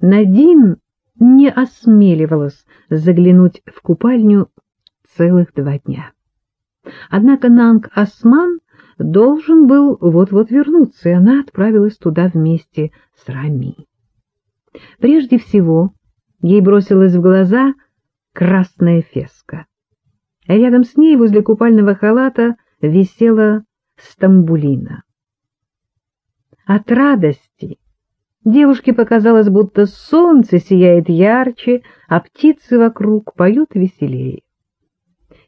Надин не осмеливалась заглянуть в купальню целых два дня. Однако Нанг Осман должен был вот-вот вернуться, и она отправилась туда вместе с Рами. Прежде всего, ей бросилась в глаза красная феска. Рядом с ней возле купального халата висела стамбулина. От радости девушке показалось, будто солнце сияет ярче, а птицы вокруг поют веселее.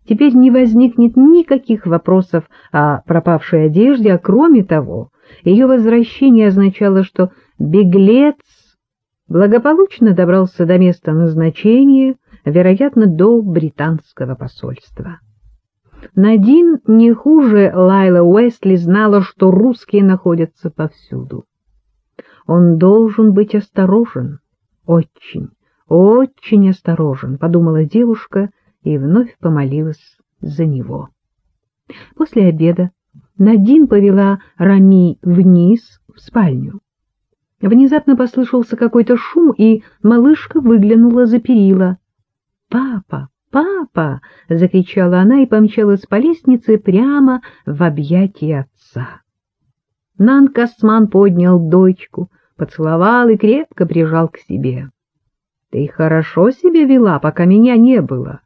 Теперь не возникнет никаких вопросов о пропавшей одежде, а кроме того, ее возвращение означало, что беглец благополучно добрался до места назначения, вероятно, до британского посольства. Надин не хуже Лайла Уэсли знала, что русские находятся повсюду. Он должен быть осторожен, очень, очень осторожен, подумала девушка и вновь помолилась за него. После обеда Надин повела Рами вниз в спальню. Внезапно послышался какой-то шум, и малышка выглянула за перила. «Папа! Папа!» — закричала она и помчалась по лестнице прямо в объятия отца. Нан Касман поднял дочку, поцеловал и крепко прижал к себе. — Ты хорошо себя вела, пока меня не было.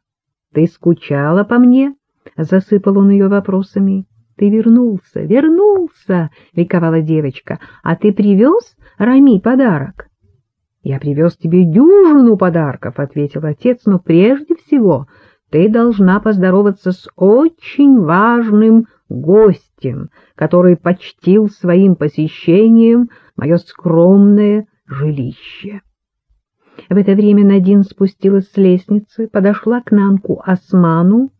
Ты скучала по мне? — засыпал он ее вопросами. — Ты вернулся, вернулся! — ликовала девочка. — А ты привез Рами подарок? — Я привез тебе дюжину подарков, — ответил отец, — но прежде всего ты должна поздороваться с очень важным гостем, который почтил своим посещением мое скромное жилище. В это время Надин спустилась с лестницы, подошла к Нанку Осману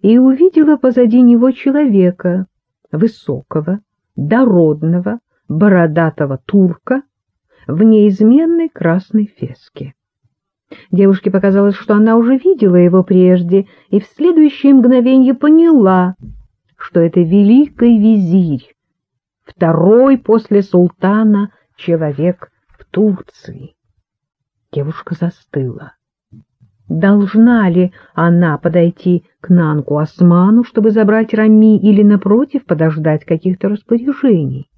и увидела позади него человека, высокого, дородного, бородатого турка в неизменной красной феске. Девушке показалось, что она уже видела его прежде, и в следующее мгновенье поняла, что это великий визирь, второй после султана человек в Турции. Девушка застыла. Должна ли она подойти к Нанку Осману, чтобы забрать Рами, или, напротив, подождать каких-то распоряжений?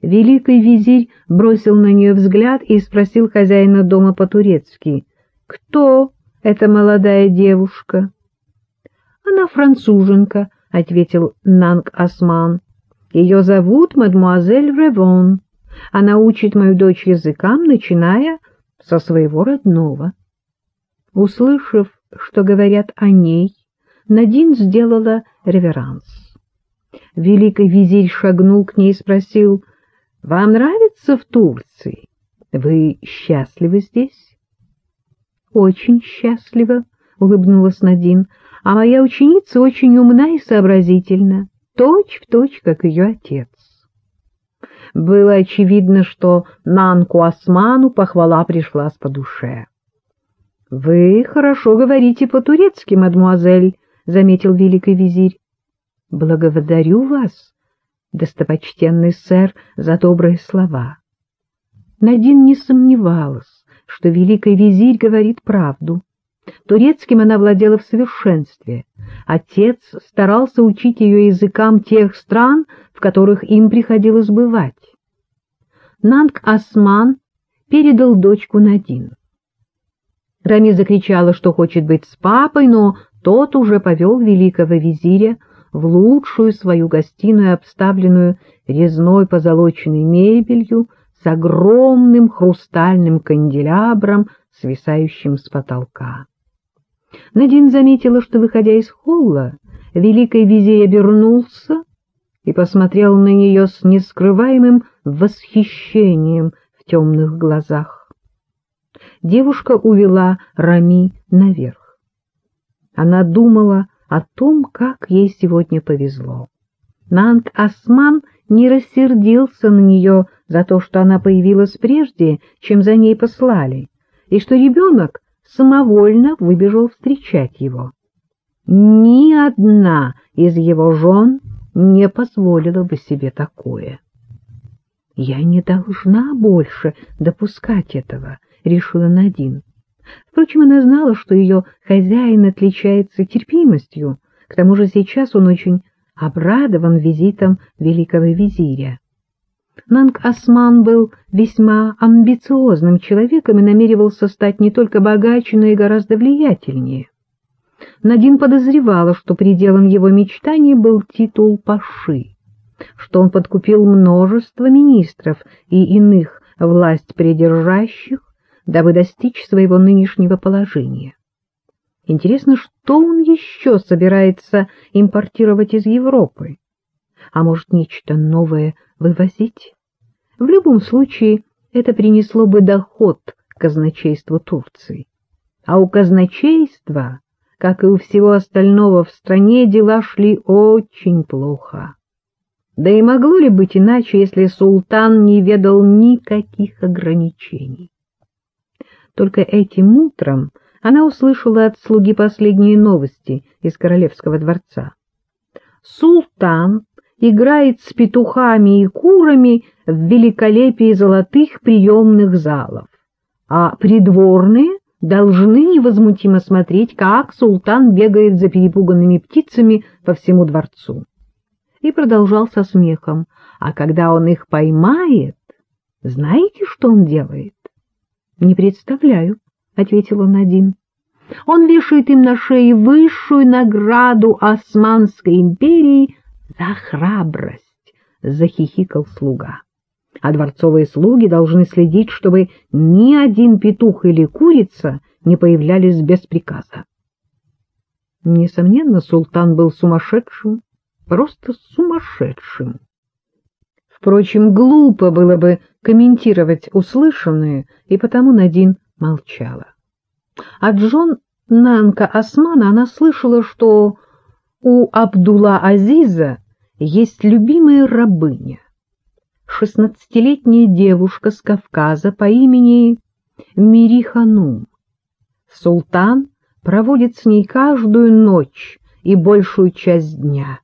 Великий визирь бросил на нее взгляд и спросил хозяина дома по-турецки, «Кто эта молодая девушка?» «Она француженка», — ответил Нанг Осман. «Ее зовут мадемуазель Ревон. Она учит мою дочь языкам, начиная со своего родного. Услышав, что говорят о ней, Надин сделала реверанс. Великий визирь шагнул к ней и спросил, «Вам нравится в Турции? Вы счастливы здесь?» «Очень счастлива», — улыбнулась Надин, «а моя ученица очень умна и сообразительна, точь в точь, как ее отец». Было очевидно, что Нанку Осману похвала пришлась по душе. — Вы хорошо говорите по-турецки, мадмуазель, — заметил великий визирь. — Благодарю вас, достопочтенный сэр, за добрые слова. Надин не сомневалась, что великий визирь говорит правду. Турецким она владела в совершенстве. Отец старался учить ее языкам тех стран, в которых им приходилось бывать. Нанг Осман передал дочку Надин. Рами закричала, что хочет быть с папой, но тот уже повел великого визиря в лучшую свою гостиную, обставленную резной позолоченной мебелью с огромным хрустальным канделябром, свисающим с потолка. Надин заметила, что, выходя из холла, великий визирь обернулся и посмотрел на нее с нескрываемым восхищением в темных глазах. Девушка увела Рами наверх. Она думала о том, как ей сегодня повезло. Нанг Осман не рассердился на нее за то, что она появилась прежде, чем за ней послали, и что ребенок самовольно выбежал встречать его. Ни одна из его жен не позволила бы себе такое. «Я не должна больше допускать этого», — решила Надин. Впрочем, она знала, что ее хозяин отличается терпимостью, к тому же сейчас он очень обрадован визитом великого визиря. Нанг Осман был весьма амбициозным человеком и намеревался стать не только богаче, но и гораздо влиятельнее. Надин подозревала, что пределом его мечтаний был титул Паши, что он подкупил множество министров и иных власть придержащих, дабы достичь своего нынешнего положения. Интересно, что он еще собирается импортировать из Европы? А может, нечто новое вывозить? В любом случае, это принесло бы доход казначейству Турции. А у казначейства, как и у всего остального в стране, дела шли очень плохо. Да и могло ли быть иначе, если султан не ведал никаких ограничений? Только этим утром она услышала от слуги последние новости из королевского дворца. Султан играет с петухами и курами в великолепии золотых приемных залов, а придворные должны невозмутимо смотреть, как султан бегает за перепуганными птицами по всему дворцу. И продолжал со смехом, а когда он их поймает, знаете, что он делает? — Не представляю, — ответил он один. — Он вешает им на шеи высшую награду Османской империи за храбрость, — захихикал слуга. А дворцовые слуги должны следить, чтобы ни один петух или курица не появлялись без приказа. Несомненно, султан был сумасшедшим, просто сумасшедшим. Впрочем, глупо было бы комментировать услышанное, и потому Надин молчала. От Джон Нанка Османа она слышала, что у Абдулла Азиза есть любимая рабыня, шестнадцатилетняя девушка с Кавказа по имени Мириханум. Султан проводит с ней каждую ночь и большую часть дня.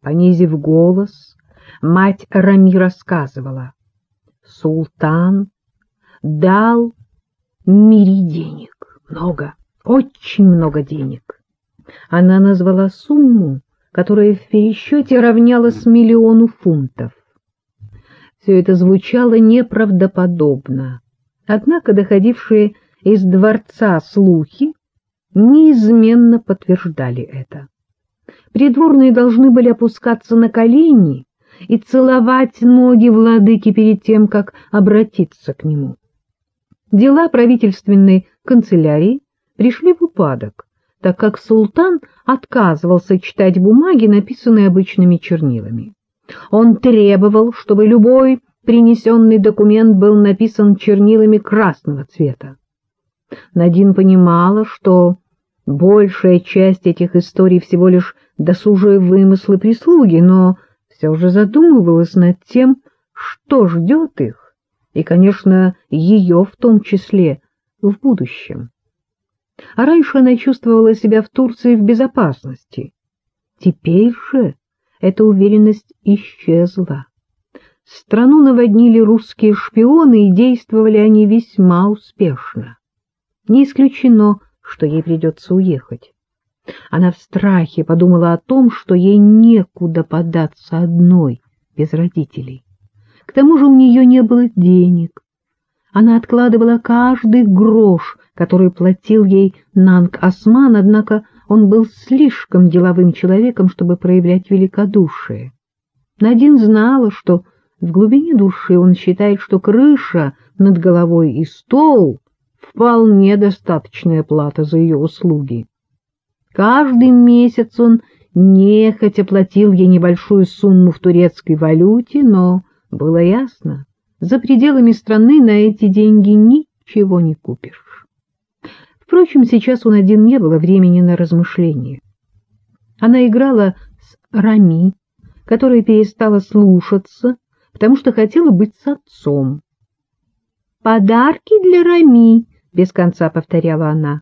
Понизив голос, мать Рами рассказывала. Султан дал Мири денег, много, очень много денег. Она назвала сумму, которая в пересчете равнялась миллиону фунтов. Все это звучало неправдоподобно, однако доходившие из дворца слухи неизменно подтверждали это. Придворные должны были опускаться на колени и целовать ноги владыки перед тем, как обратиться к нему. Дела правительственной канцелярии пришли в упадок, так как султан отказывался читать бумаги, написанные обычными чернилами. Он требовал, чтобы любой принесенный документ был написан чернилами красного цвета. Надин понимала, что большая часть этих историй всего лишь досужие вымыслы прислуги, но все же задумывалась над тем, что ждет их, и, конечно, ее в том числе в будущем. А раньше она чувствовала себя в Турции в безопасности. Теперь же эта уверенность исчезла. Страну наводнили русские шпионы, и действовали они весьма успешно. Не исключено, что ей придется уехать. Она в страхе подумала о том, что ей некуда податься одной, без родителей. К тому же у нее не было денег. Она откладывала каждый грош, который платил ей Нанг Осман, однако он был слишком деловым человеком, чтобы проявлять великодушие. Надин знала, что в глубине души он считает, что крыша над головой и стол — вполне достаточная плата за ее услуги. Каждый месяц он нехотя платил ей небольшую сумму в турецкой валюте, но было ясно, за пределами страны на эти деньги ничего не купишь. Впрочем, сейчас у Надин не было времени на размышления. Она играла с Рами, которая перестала слушаться, потому что хотела быть с отцом. «Подарки для Рами», — без конца повторяла она.